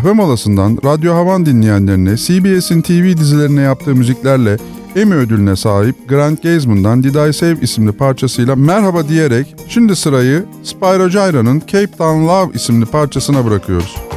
Kahve molasından Radyo Havan dinleyenlerine CBS'in TV dizilerine yaptığı müziklerle Emmy ödülüne sahip Grant Gaisman'dan Did I Save isimli parçasıyla merhaba diyerek şimdi sırayı Spyro Gyra'nın Cape Town Love isimli parçasına bırakıyoruz.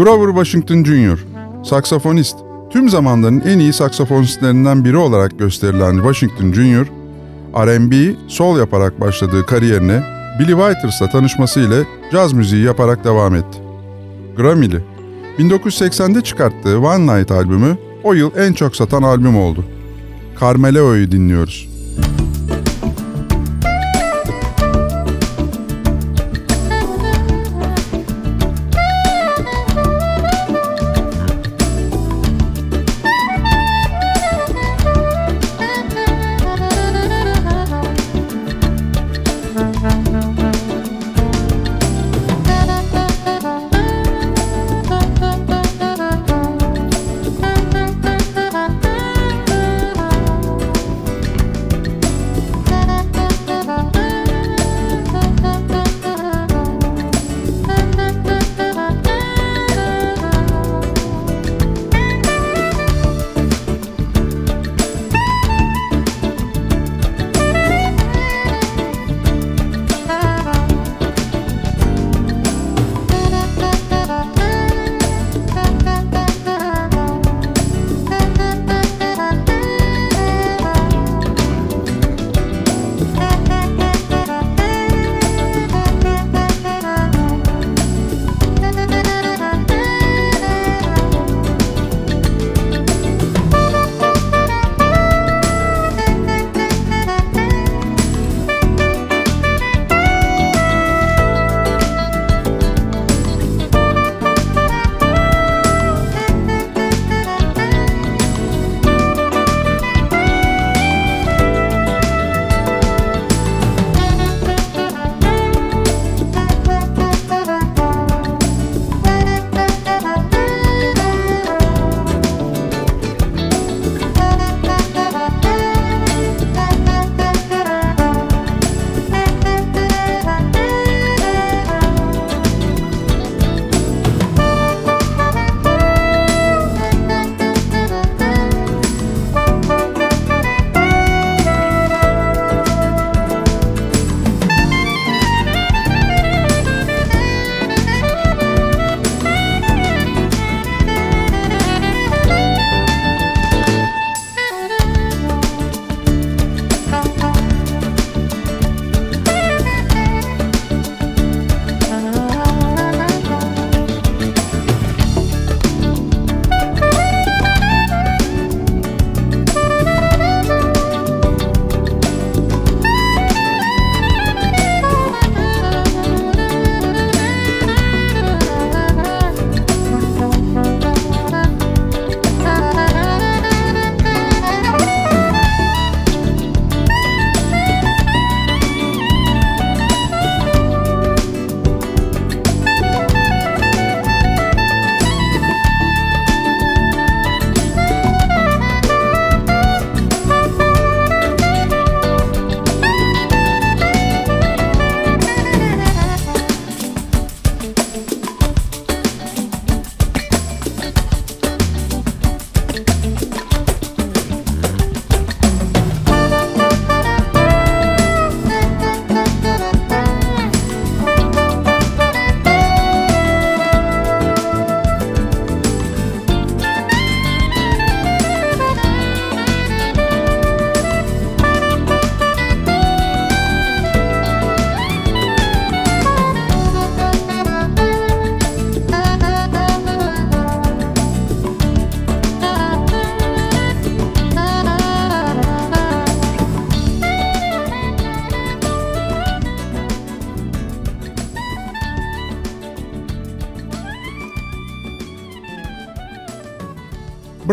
Grover Washington Jr., saksafonist. Tüm zamanların en iyi saksafonistlerinden biri olarak gösterilen Washington Jr., R&B, soul yaparak başladığı kariyerine Billy Withers tanışmasıyla caz müziği yaparak devam etti. Grammy'li. 1980'de çıkarttığı One Night albümü o yıl en çok satan albüm oldu. Carmeleo'yu dinliyoruz.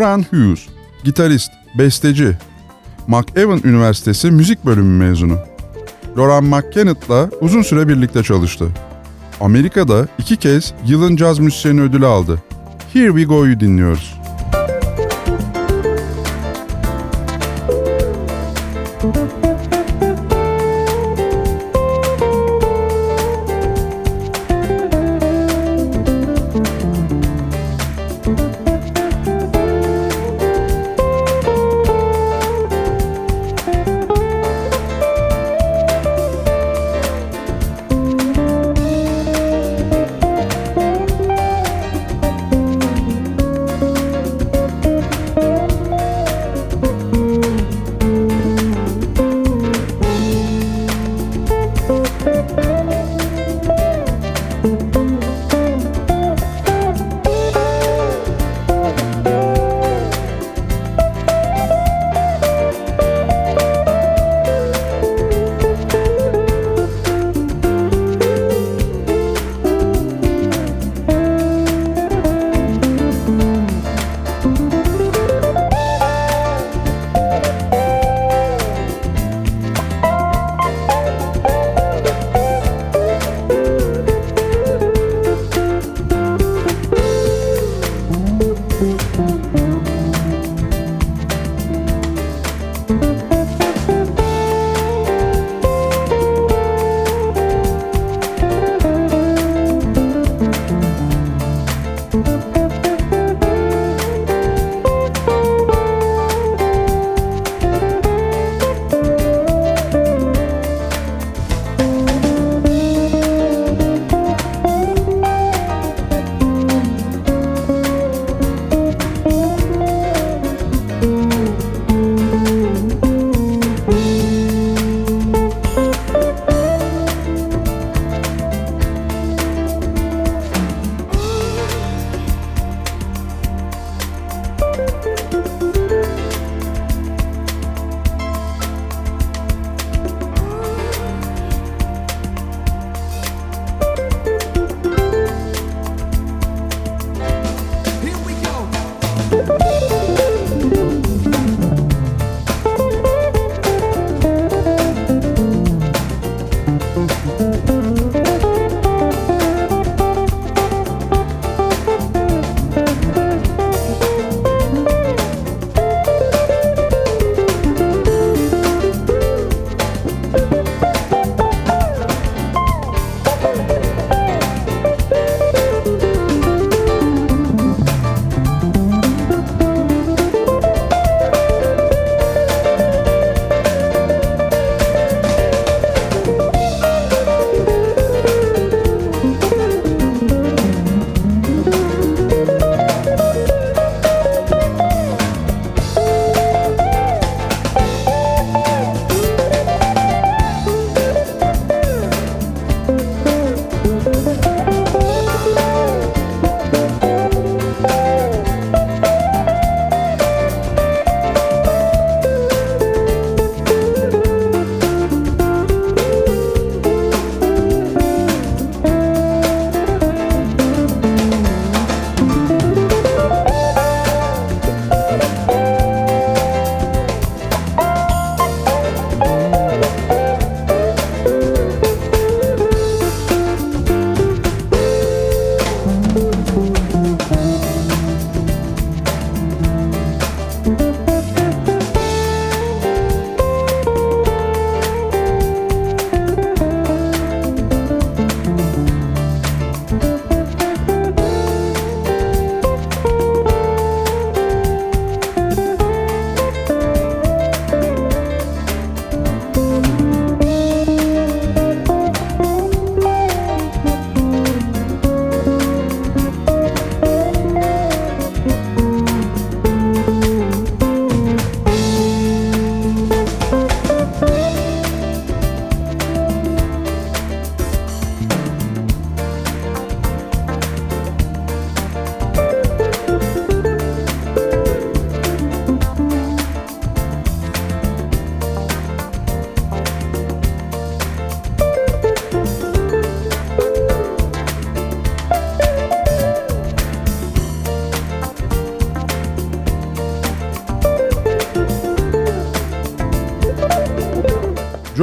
Brian Hughes, gitarist, besteci. McEwan Üniversitesi Müzik Bölümü mezunu. Loran McKennett'la uzun süre birlikte çalıştı. Amerika'da iki kez yılın caz müzisyeni ödülü aldı. Here We Go'yu dinliyoruz.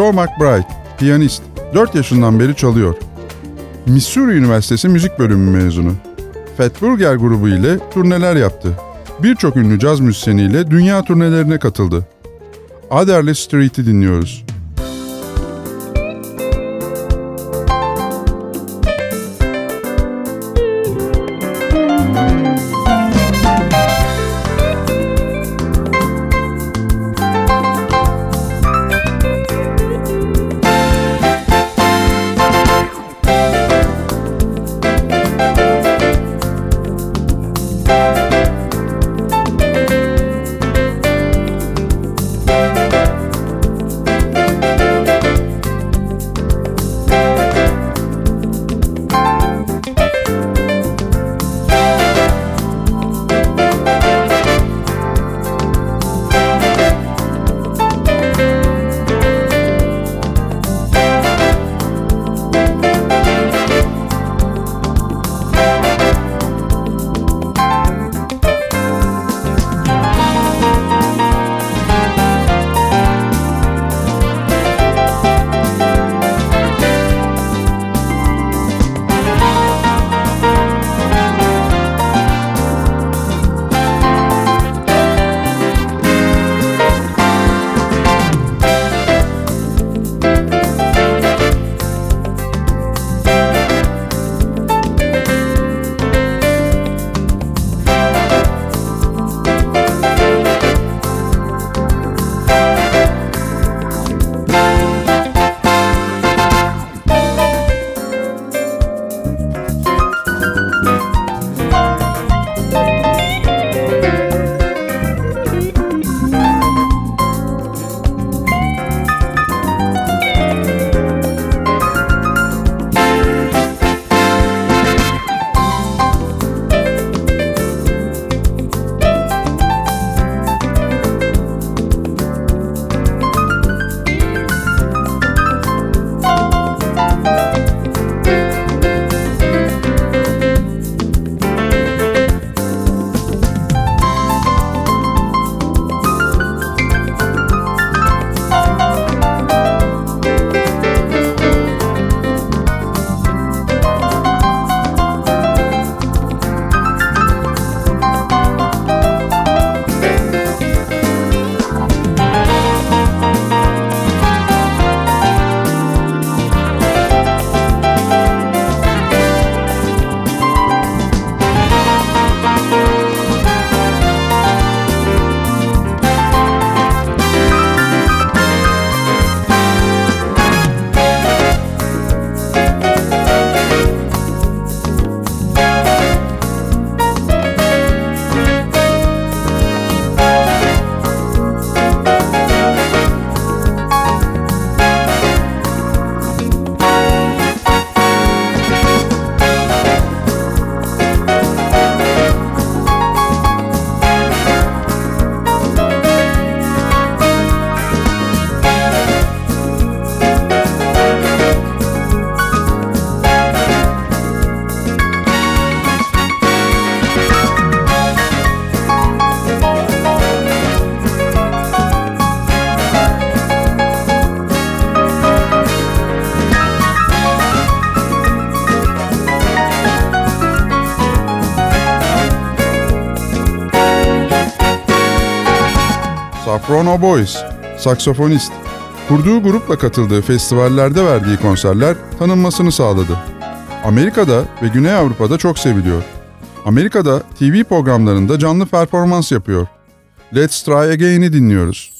Joe McBride, piyanist, 4 yaşından beri çalıyor. Missouri Üniversitesi müzik bölümü mezunu. Fatburger grubu ile turneler yaptı. Birçok ünlü caz müzisyeniyle dünya turnelerine katıldı. Adderley Street'i dinliyoruz. Boys, saksafonist. Kurduğu grupla katıldığı festivallerde verdiği konserler tanınmasını sağladı. Amerika'da ve Güney Avrupa'da çok seviliyor. Amerika'da TV programlarında canlı performans yapıyor. Let's Try Again'i dinliyoruz.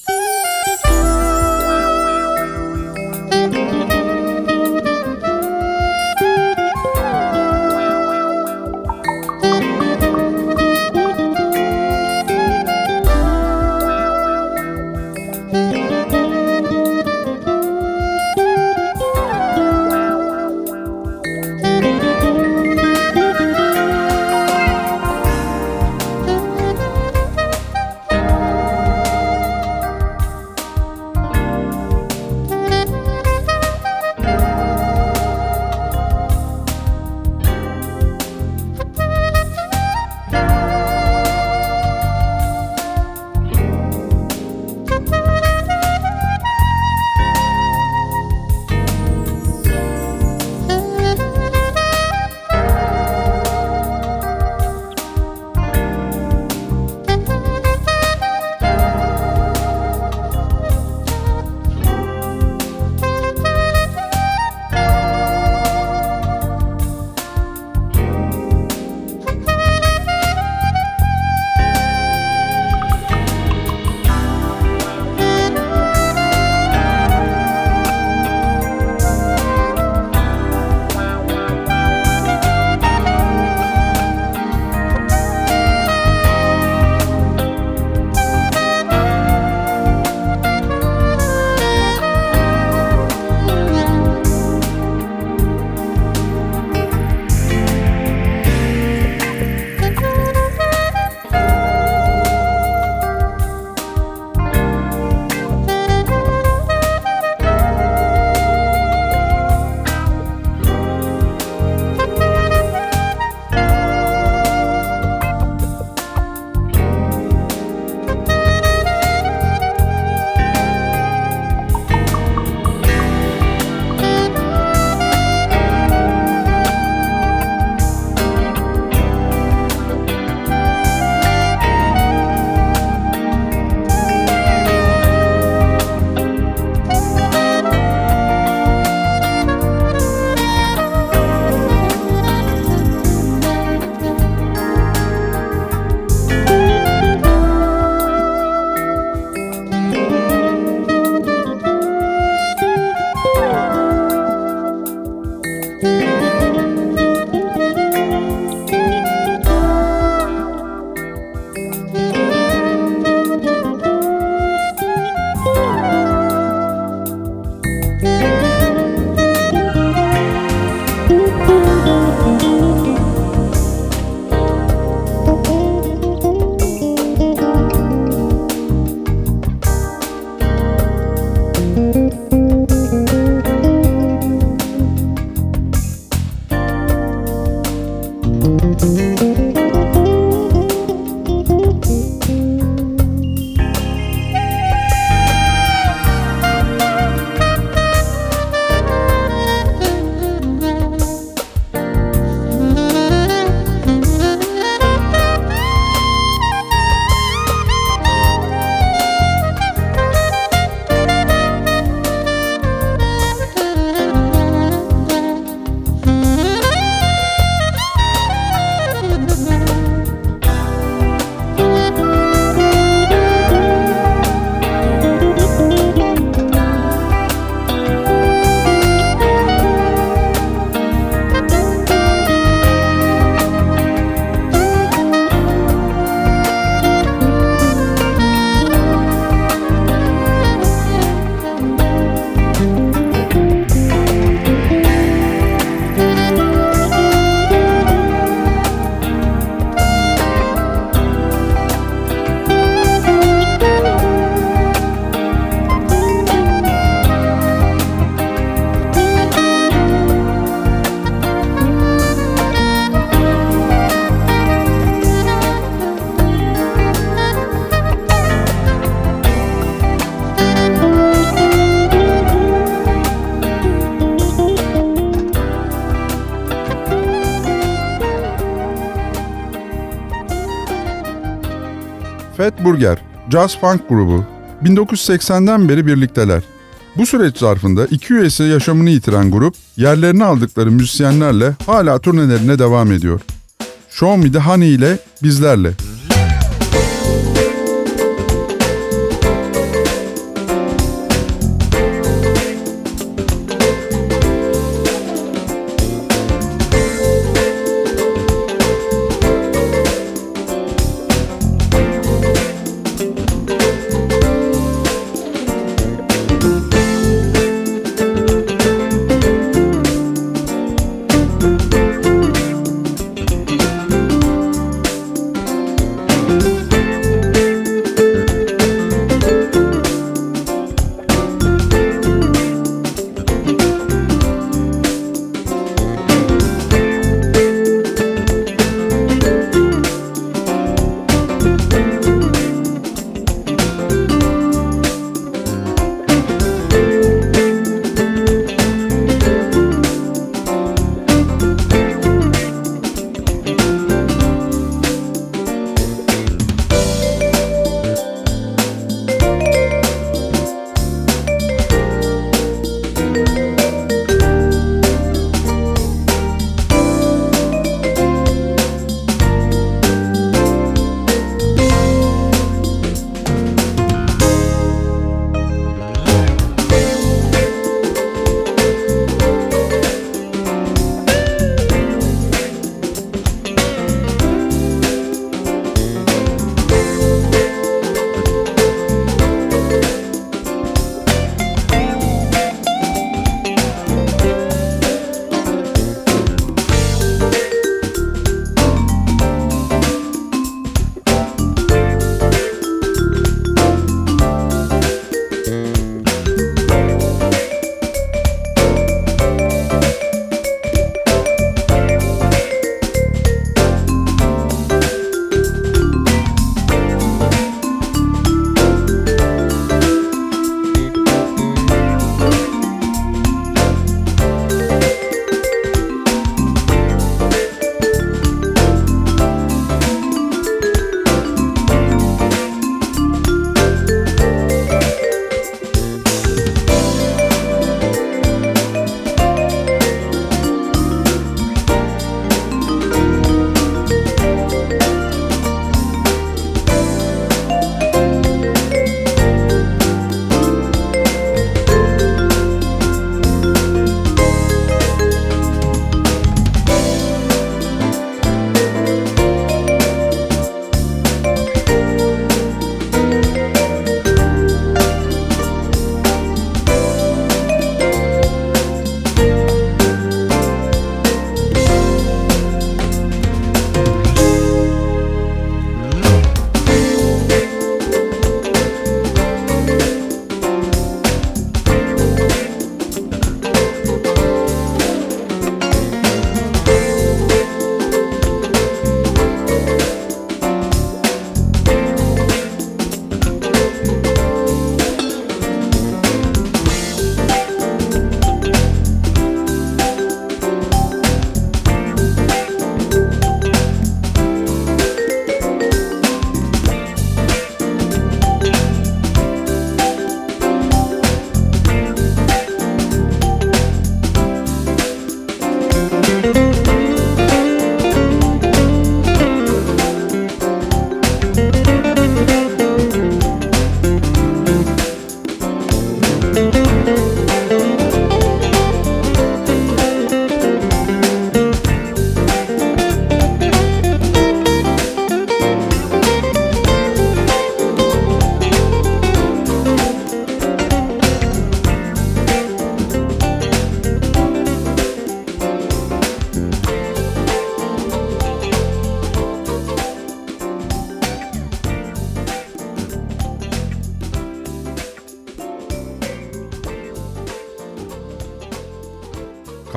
Fat Burger, Jazz Funk grubu 1980'den beri birlikteler. Bu süreç zarfında iki üyesi yaşamını yitiren grup yerlerini aldıkları müzisyenlerle hala turnelerine devam ediyor. Show Me The Honey ile bizlerle.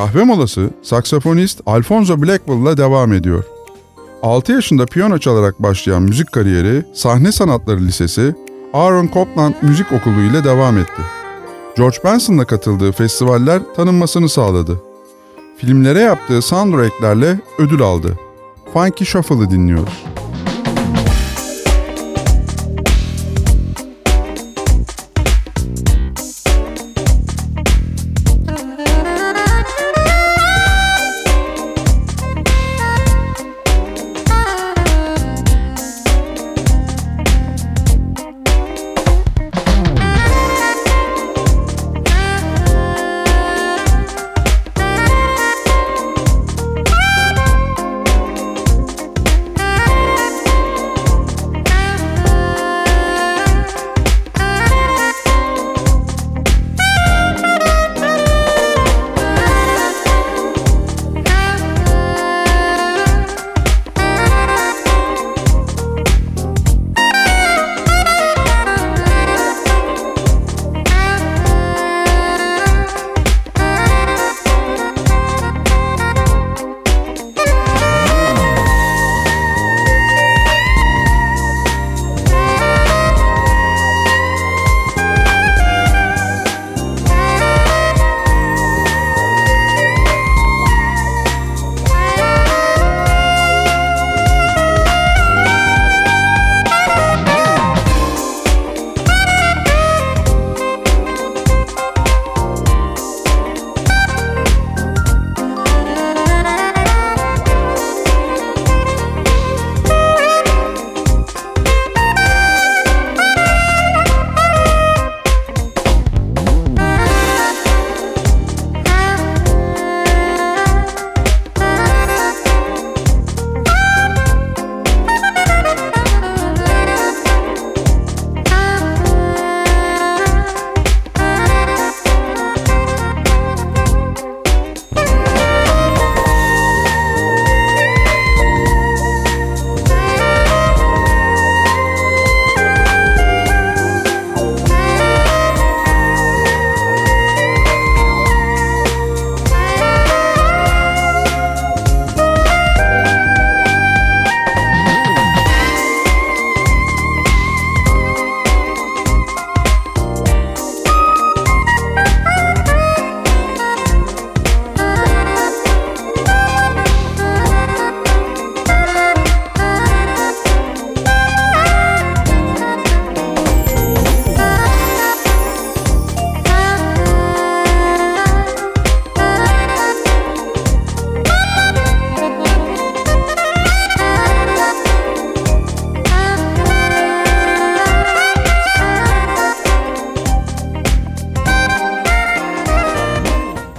Kahve molası saksafonist Alfonso Blackwell'la devam ediyor. 6 yaşında piyano çalarak başlayan müzik kariyeri Sahne Sanatları Lisesi Aaron Copland Müzik Okulu ile devam etti. George Benson'la katıldığı festivaller tanınmasını sağladı. Filmlere yaptığı soundtracklerle ödül aldı. Funky Shuffle'ı dinliyoruz.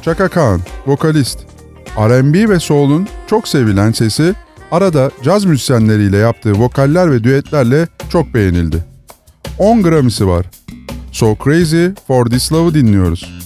Chaka Khan, vokalist. R&B ve soul'un çok sevilen sesi arada caz müzisyenleriyle yaptığı vokaller ve düetlerle çok beğenildi. 10 Grammy'si var. So Crazy for This Love'ı dinliyoruz.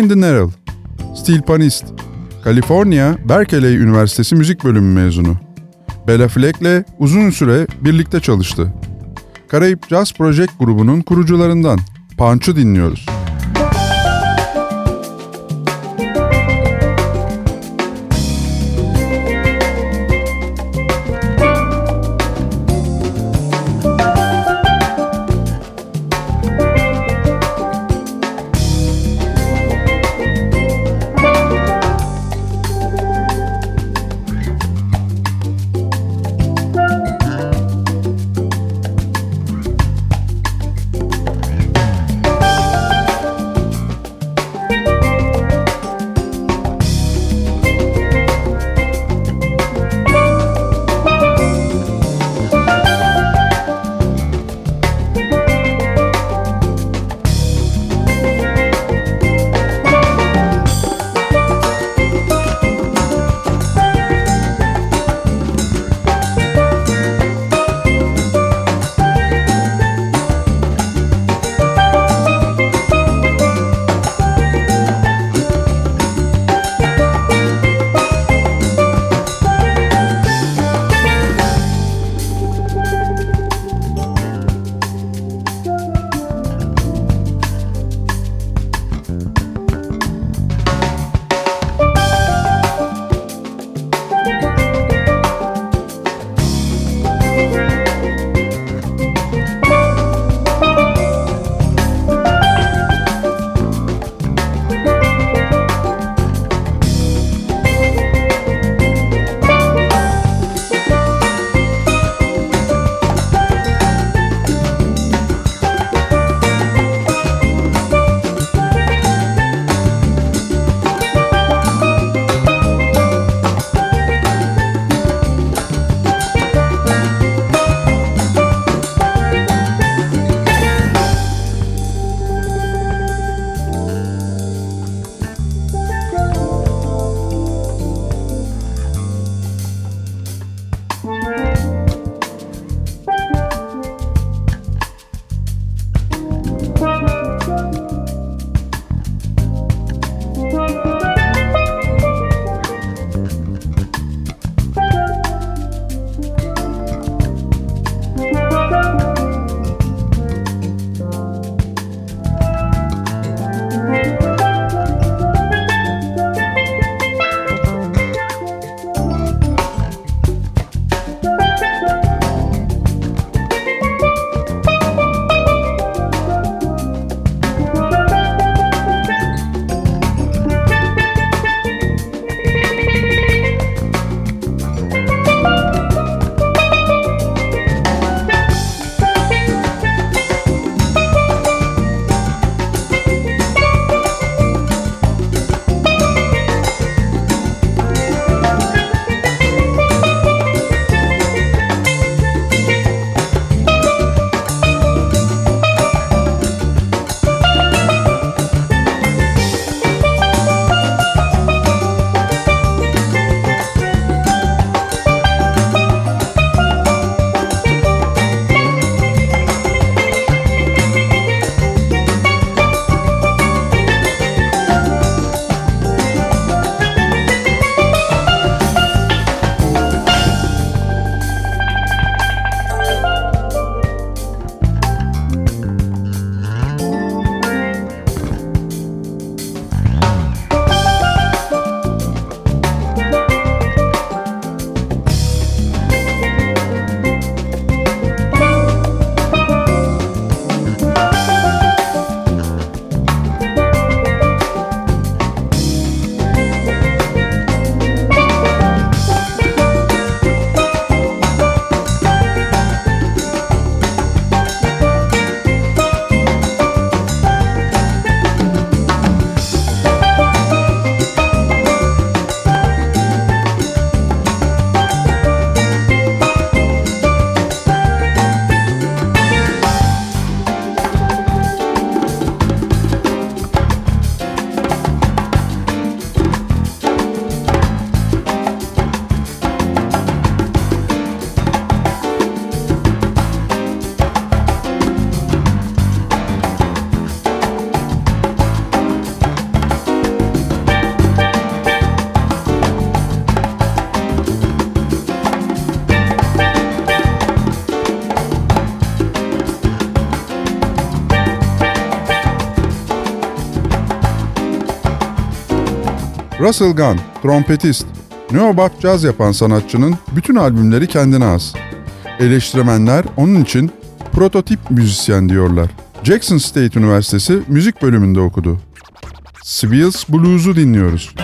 Andy Nerrell, stilpanist, Kaliforniya Berkeley Üniversitesi Müzik Bölümü mezunu. Bella Fleck'le uzun süre birlikte çalıştı. Karayip Jazz Project grubunun kurucularından Punch'u dinliyoruz. Russell Gunn, trompetist, neobat caz yapan sanatçının bütün albümleri kendine az. Eleştirmenler onun için prototip müzisyen diyorlar. Jackson State Üniversitesi müzik bölümünde okudu. Sibils Blues'u dinliyoruz.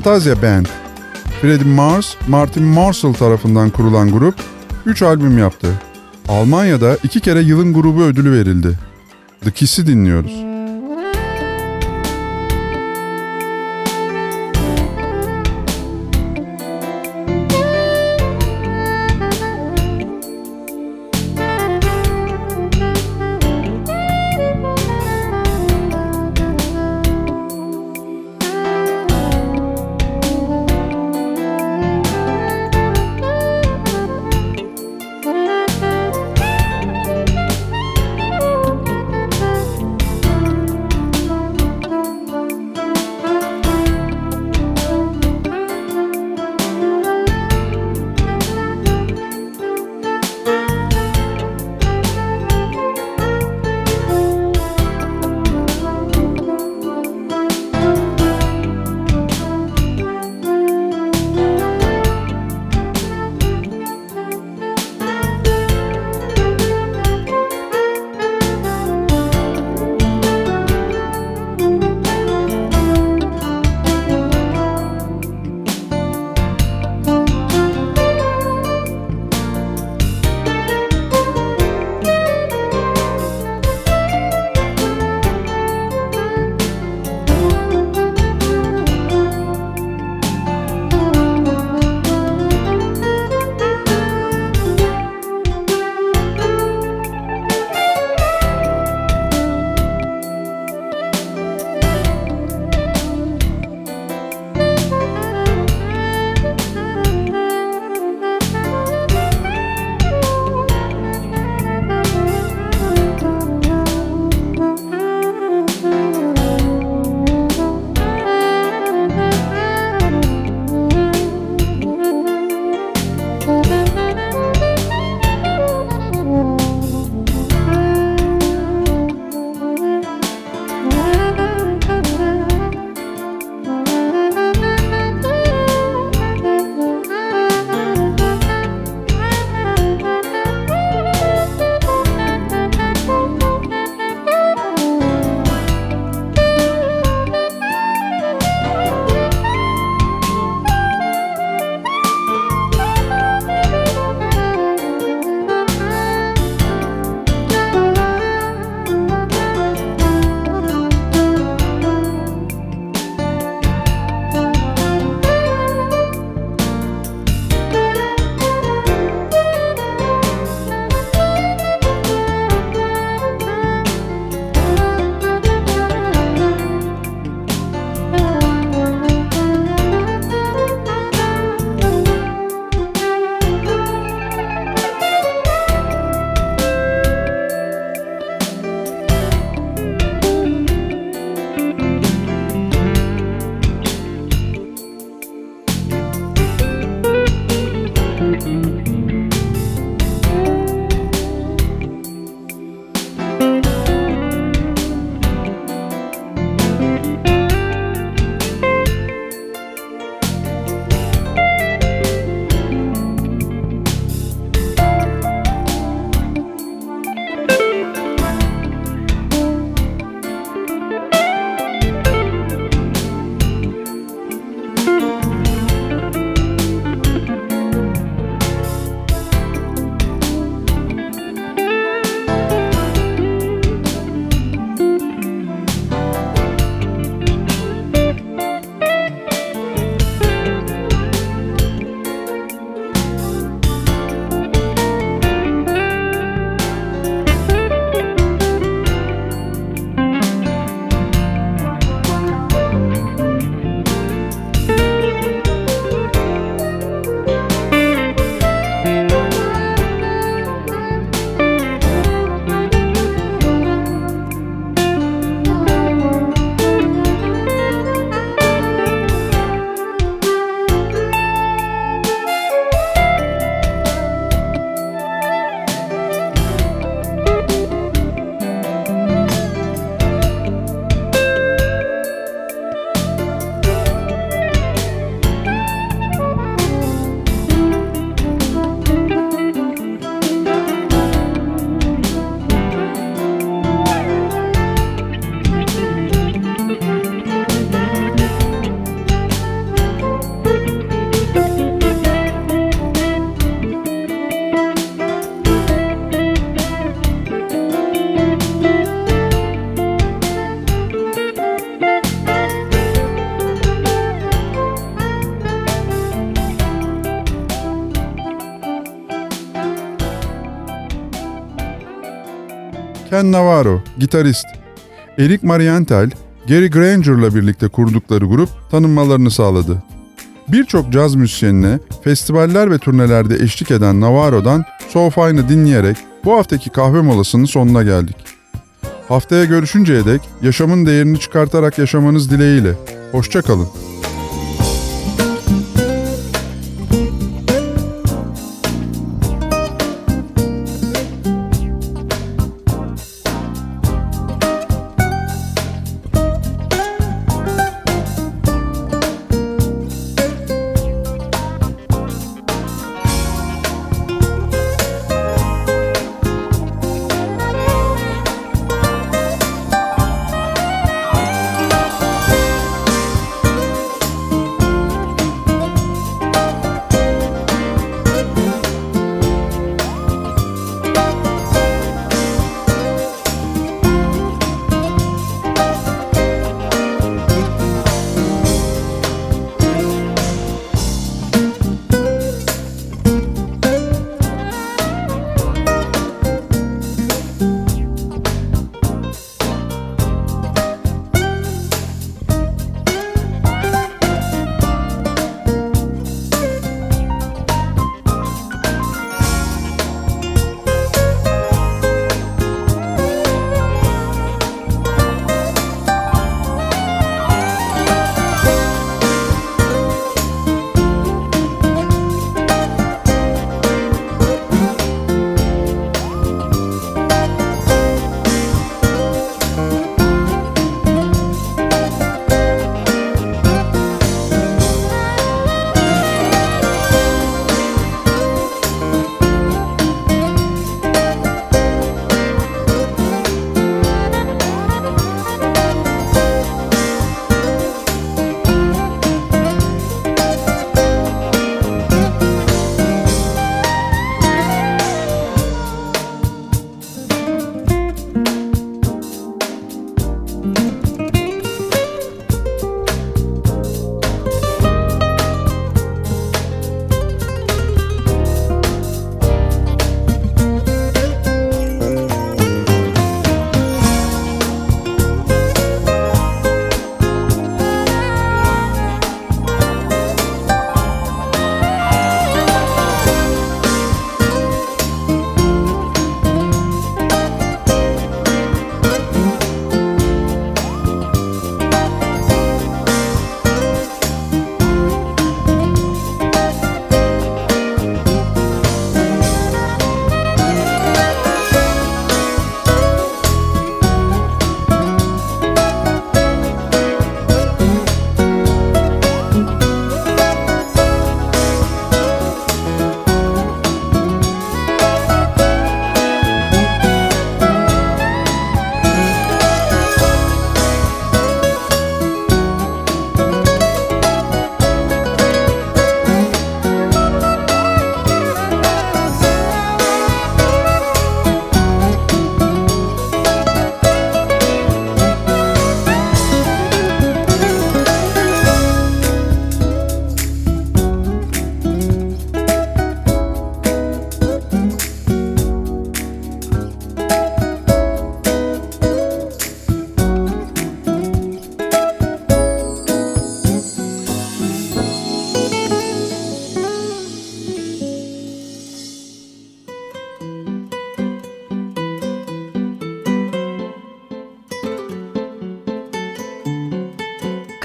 Fantasia Band, Freddie Mars, Martin Marshall tarafından kurulan grup 3 albüm yaptı. Almanya'da iki kere yılın grubu ödülü verildi. The Kiss'i dinliyoruz. Ken Navarro, gitarist. Eric Marienthal, Gary Granger'la birlikte kurdukları grup tanınmalarını sağladı. Birçok caz müzisyenine festivaller ve turnelerde eşlik eden Navarro'dan So Fine'ı dinleyerek bu haftaki kahve molasının sonuna geldik. Haftaya görüşünceye dek yaşamın değerini çıkartarak yaşamanız dileğiyle. Hoşçakalın.